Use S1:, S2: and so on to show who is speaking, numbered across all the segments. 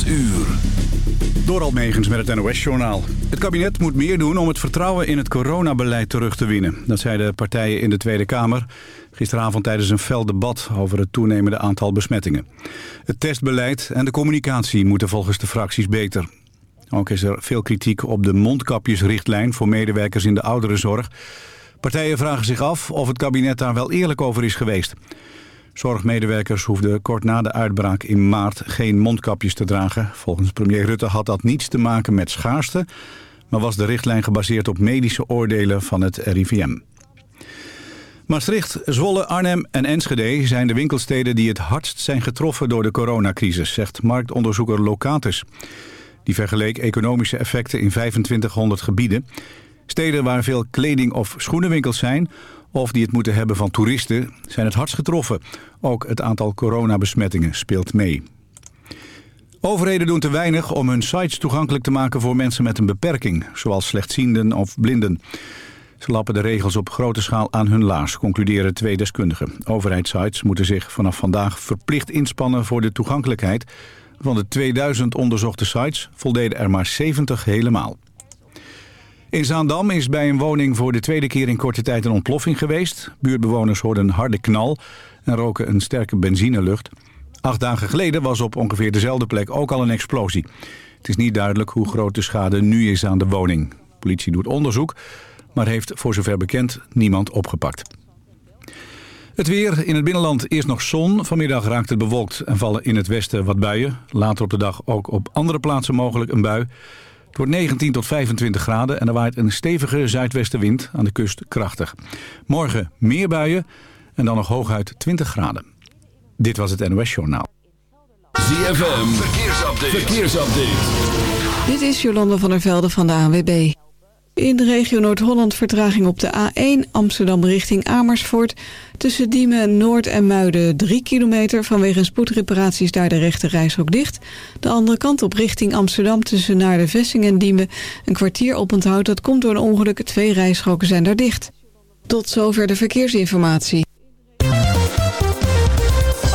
S1: 8 uur.
S2: Door met het NOS-journaal. Het kabinet moet meer doen om het vertrouwen in het coronabeleid terug te winnen. Dat zeiden de partijen in de Tweede Kamer gisteravond tijdens een fel debat over het toenemende aantal besmettingen. Het testbeleid en de communicatie moeten volgens de fracties beter. Ook is er veel kritiek op de mondkapjesrichtlijn voor medewerkers in de ouderenzorg. Partijen vragen zich af of het kabinet daar wel eerlijk over is geweest. Zorgmedewerkers hoefden kort na de uitbraak in maart geen mondkapjes te dragen. Volgens premier Rutte had dat niets te maken met schaarste... maar was de richtlijn gebaseerd op medische oordelen van het RIVM. Maastricht, Zwolle, Arnhem en Enschede zijn de winkelsteden die het hardst zijn getroffen door de coronacrisis, zegt marktonderzoeker Locatus. Die vergeleek economische effecten in 2500 gebieden. Steden waar veel kleding- of schoenenwinkels zijn of die het moeten hebben van toeristen, zijn het hardst getroffen. Ook het aantal coronabesmettingen speelt mee. Overheden doen te weinig om hun sites toegankelijk te maken voor mensen met een beperking, zoals slechtzienden of blinden. Ze lappen de regels op grote schaal aan hun laars, concluderen twee deskundigen. Overheidssites moeten zich vanaf vandaag verplicht inspannen voor de toegankelijkheid. Van de 2000 onderzochte sites voldeden er maar 70 helemaal. In Zaandam is bij een woning voor de tweede keer in korte tijd een ontploffing geweest. Buurtbewoners hoorden een harde knal en roken een sterke benzinelucht. Acht dagen geleden was op ongeveer dezelfde plek ook al een explosie. Het is niet duidelijk hoe groot de schade nu is aan de woning. De politie doet onderzoek, maar heeft voor zover bekend niemand opgepakt. Het weer in het binnenland eerst nog zon. Vanmiddag raakt het bewolkt en vallen in het westen wat buien. Later op de dag ook op andere plaatsen mogelijk een bui. Het wordt 19 tot 25 graden en er waait een stevige zuidwestenwind aan de kust krachtig. Morgen meer buien en dan nog hooguit 20 graden. Dit was het NOS Journaal.
S1: ZFM, verkeersupdate. verkeersupdate.
S3: Dit is Jolanda van der Velde van de ANWB. In de regio Noord-Holland vertraging op de A1 Amsterdam richting Amersfoort. Tussen Diemen, Noord en Muiden 3 kilometer. Vanwege spoedreparaties daar de rechte reishok dicht. De andere kant op richting Amsterdam tussen naar de Vessing en Diemen. Een kwartier oponthoud. Dat komt door een ongeluk. Twee rijstroken zijn daar dicht. Tot zover de verkeersinformatie.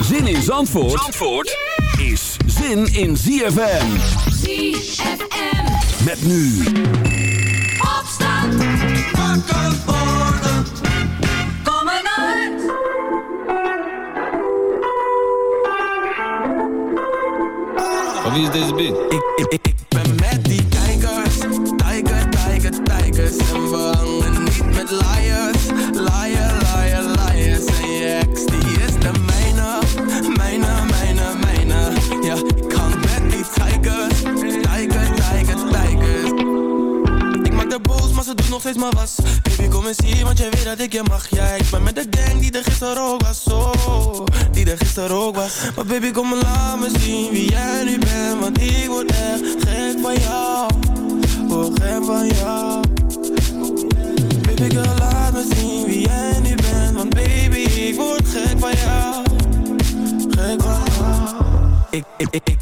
S1: Zin in Zandvoort, Zandvoort is zin in ZFM.
S4: ZFM.
S1: Met nu.
S4: Opstand. Wakker worden. Kom uit.
S5: Van wie is deze beat?
S6: Ik, ik, ik, ik ben met steeds maar was. Baby kom eens hier, want jij weet dat ik je mag. Ja, ik ben met de gang die er gisteren ook was oh, Die er gisteren ook was. Maar baby kom laat me zien wie jij nu bent Want ik word echt gek van jou. Word gek van jou. Baby girl laat me zien wie jij nu bent Want baby ik word gek van jou. Gek van jou. Ik, ik, ik,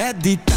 S7: met die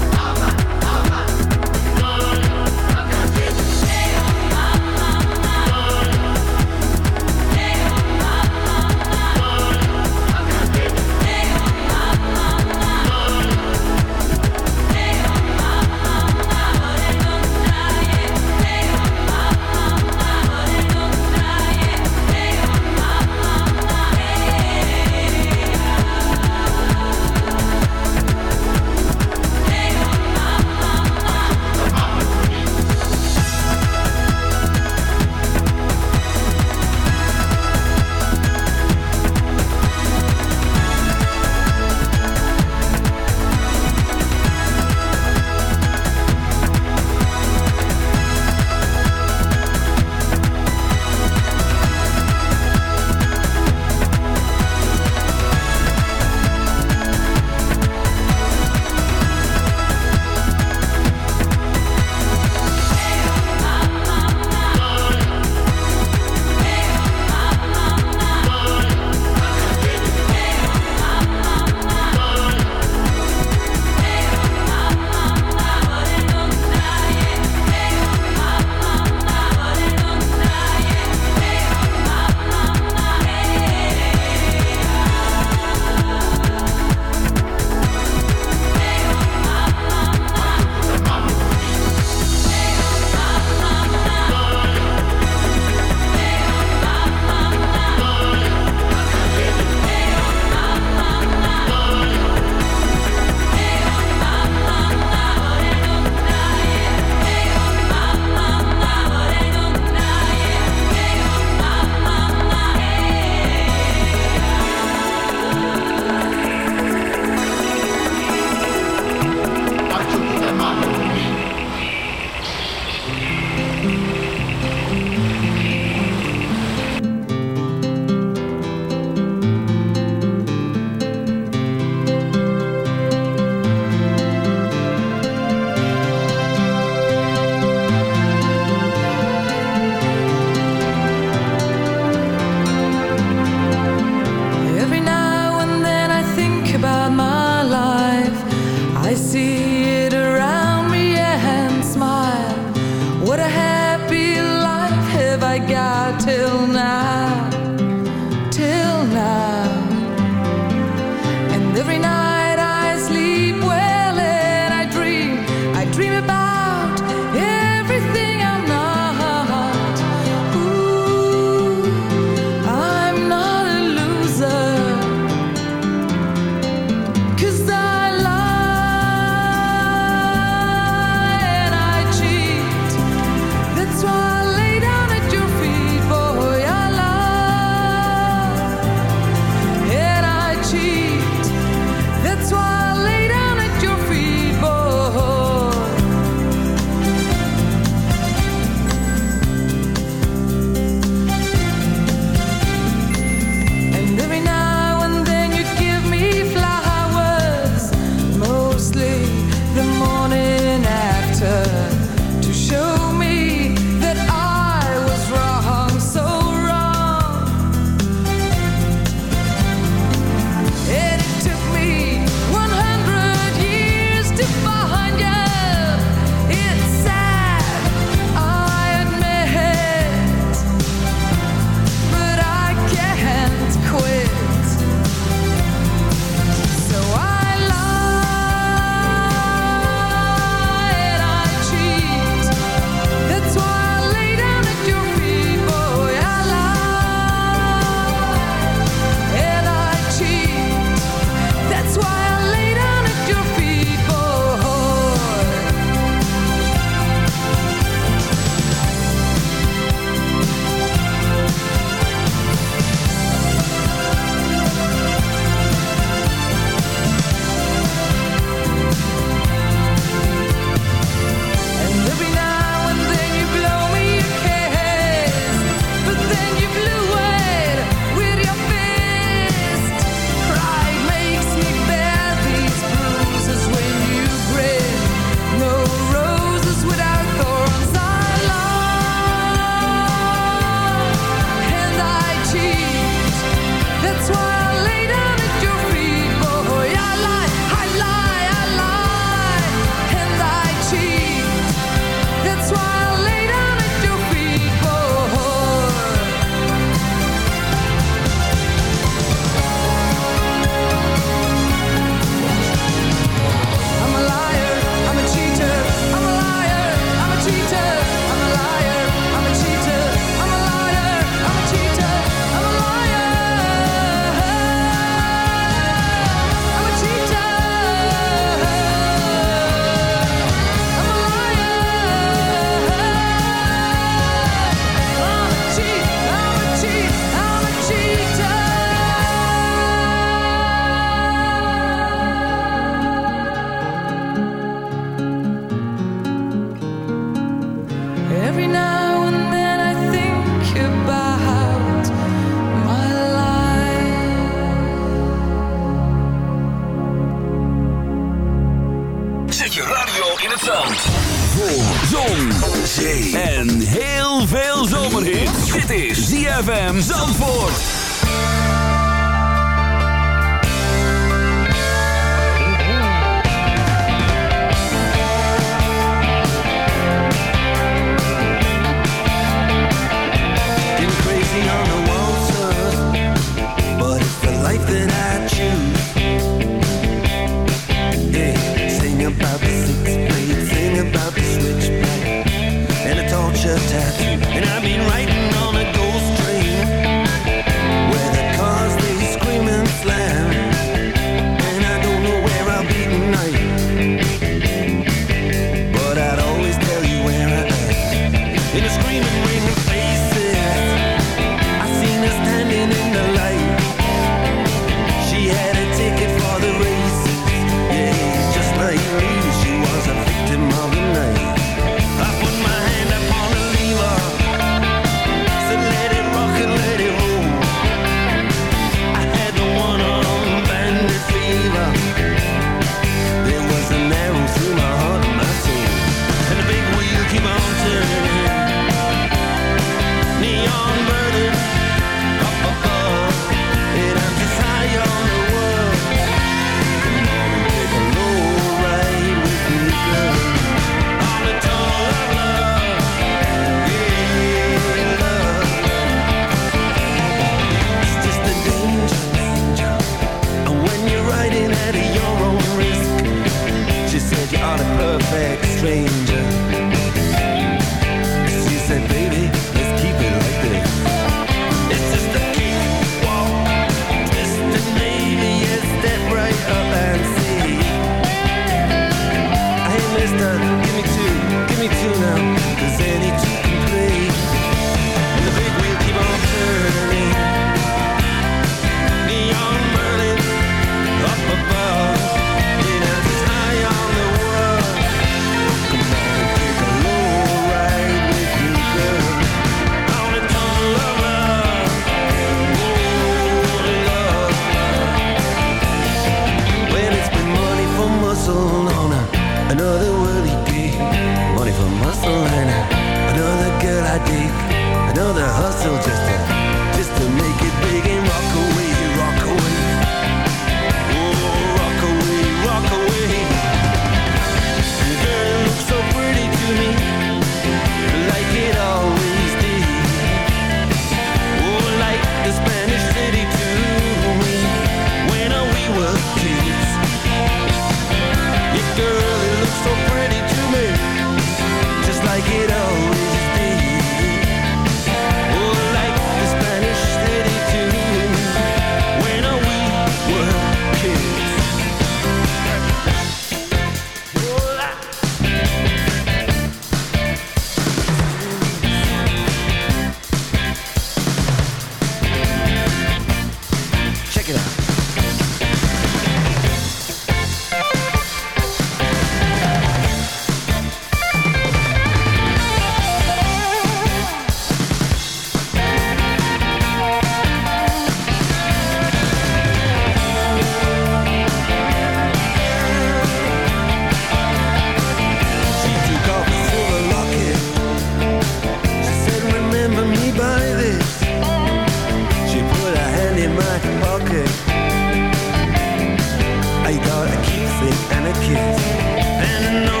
S7: and I know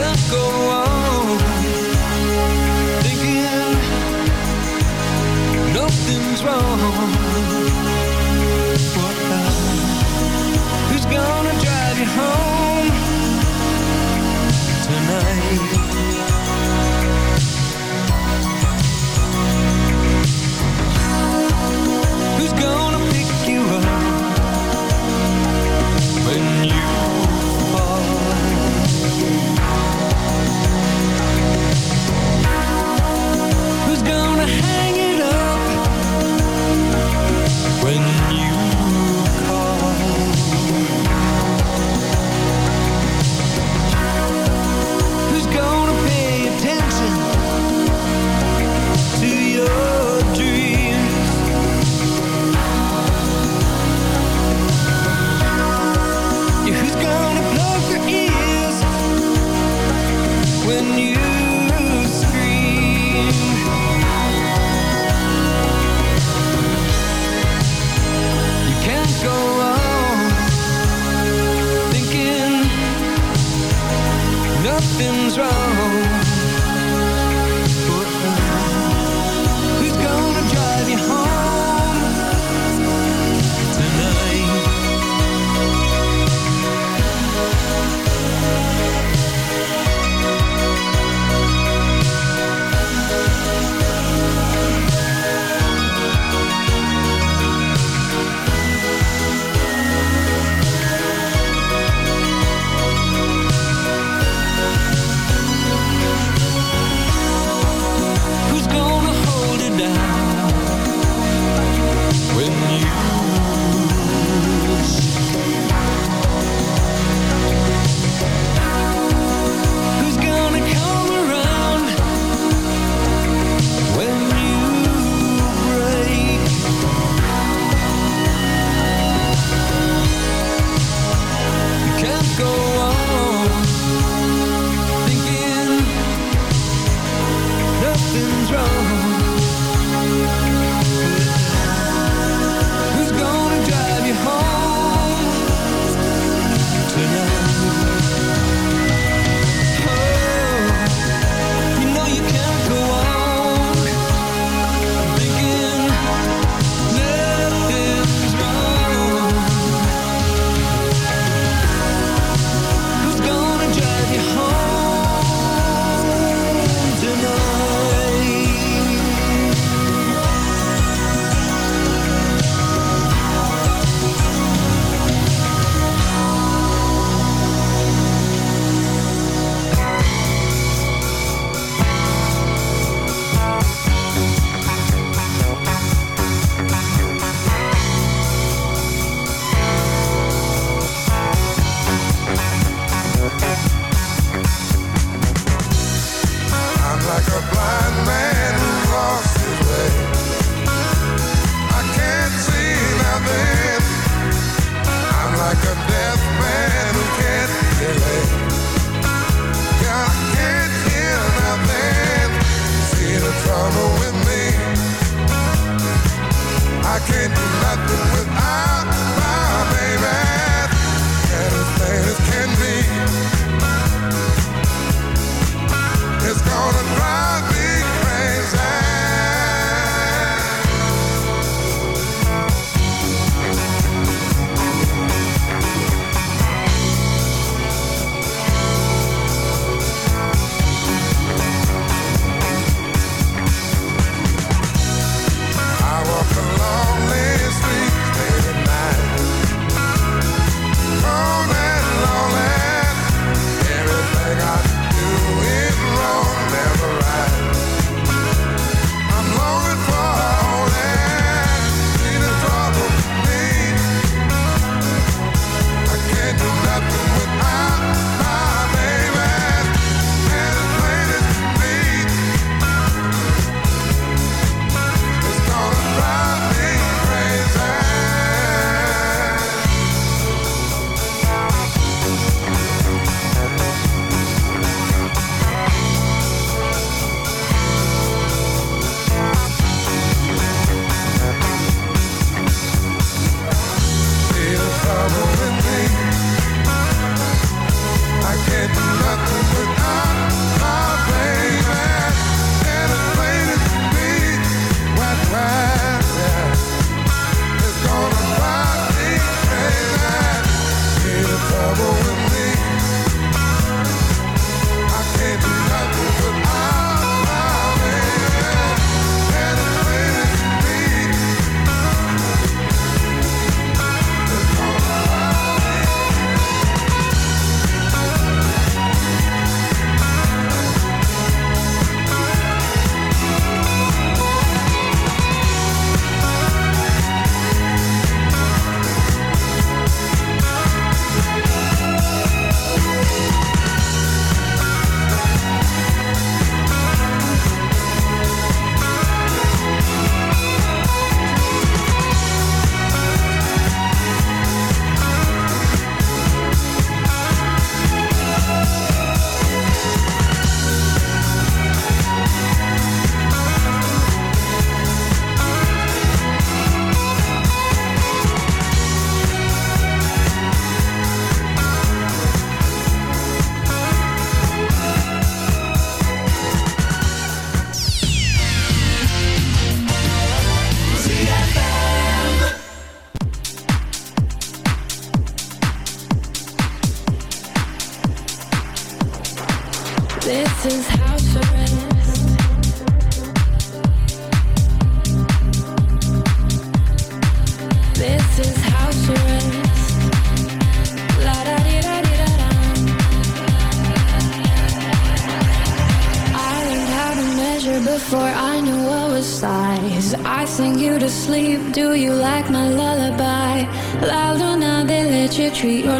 S5: we'll go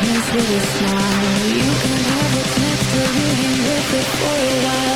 S4: with a smile. You can have a next with it for a while.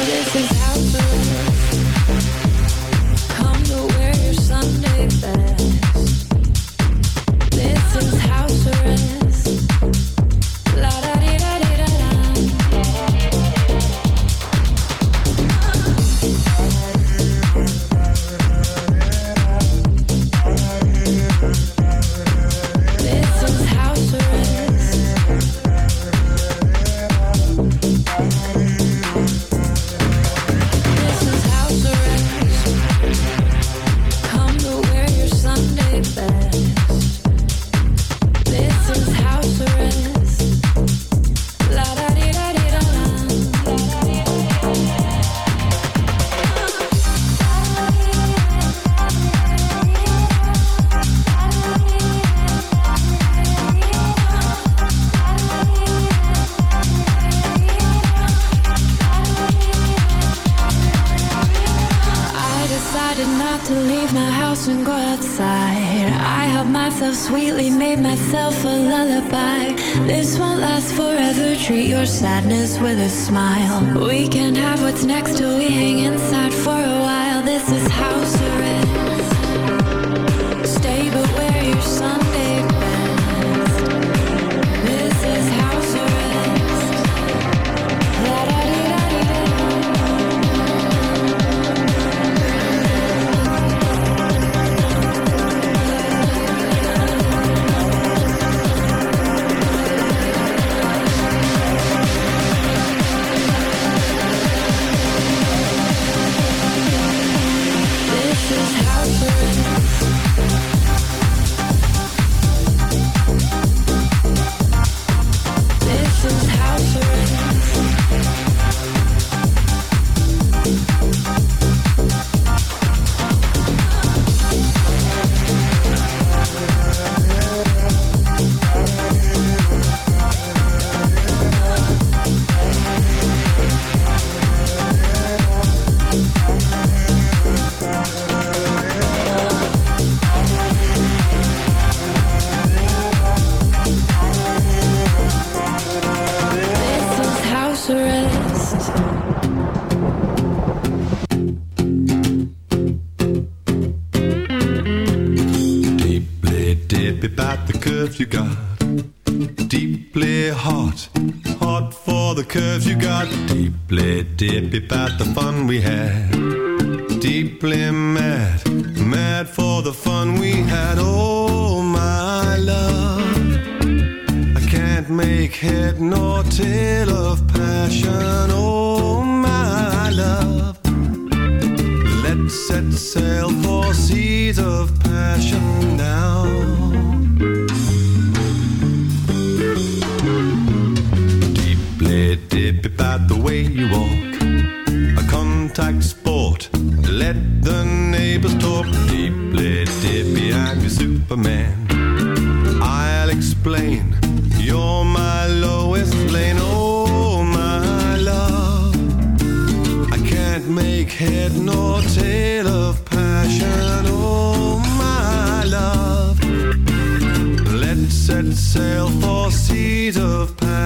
S4: This is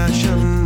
S8: passion